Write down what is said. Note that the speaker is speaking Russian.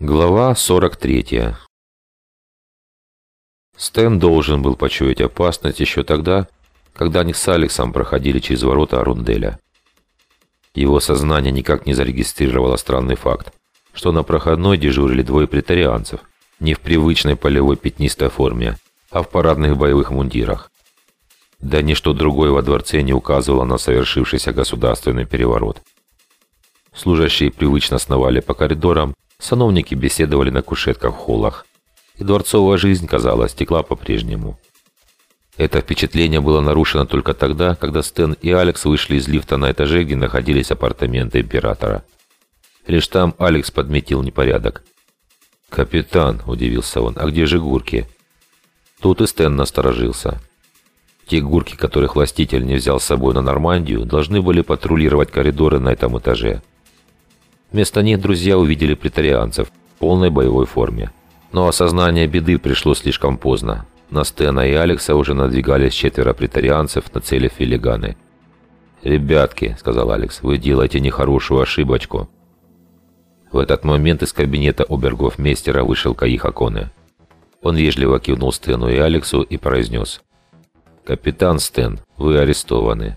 Глава 43 Стэн должен был почуять опасность еще тогда, когда они с Алексом проходили через ворота Арунделя. Его сознание никак не зарегистрировало странный факт, что на проходной дежурили двое претарианцев, не в привычной полевой пятнистой форме, а в парадных боевых мундирах. Да ничто другое во дворце не указывало на совершившийся государственный переворот. Служащие привычно сновали по коридорам, Сановники беседовали на кушетках в холлах, и дворцовая жизнь, казалось, текла по-прежнему. Это впечатление было нарушено только тогда, когда Стэн и Алекс вышли из лифта на этаже, где находились апартаменты императора. Лишь там Алекс подметил непорядок. «Капитан», — удивился он, — «а где же гурки?» Тут и Стэн насторожился. Те гурки, которых властитель не взял с собой на Нормандию, должны были патрулировать коридоры на этом этаже. Вместо них друзья увидели претарианцев в полной боевой форме. Но осознание беды пришло слишком поздно. На Стена и Алекса уже надвигались четверо претарианцев, нацелив филиганы. «Ребятки», — сказал Алекс, — «вы делаете нехорошую ошибочку». В этот момент из кабинета обергофмейстера вышел Каих Аконе. Он вежливо кивнул Стену и Алексу и произнес. «Капитан Стен, вы арестованы».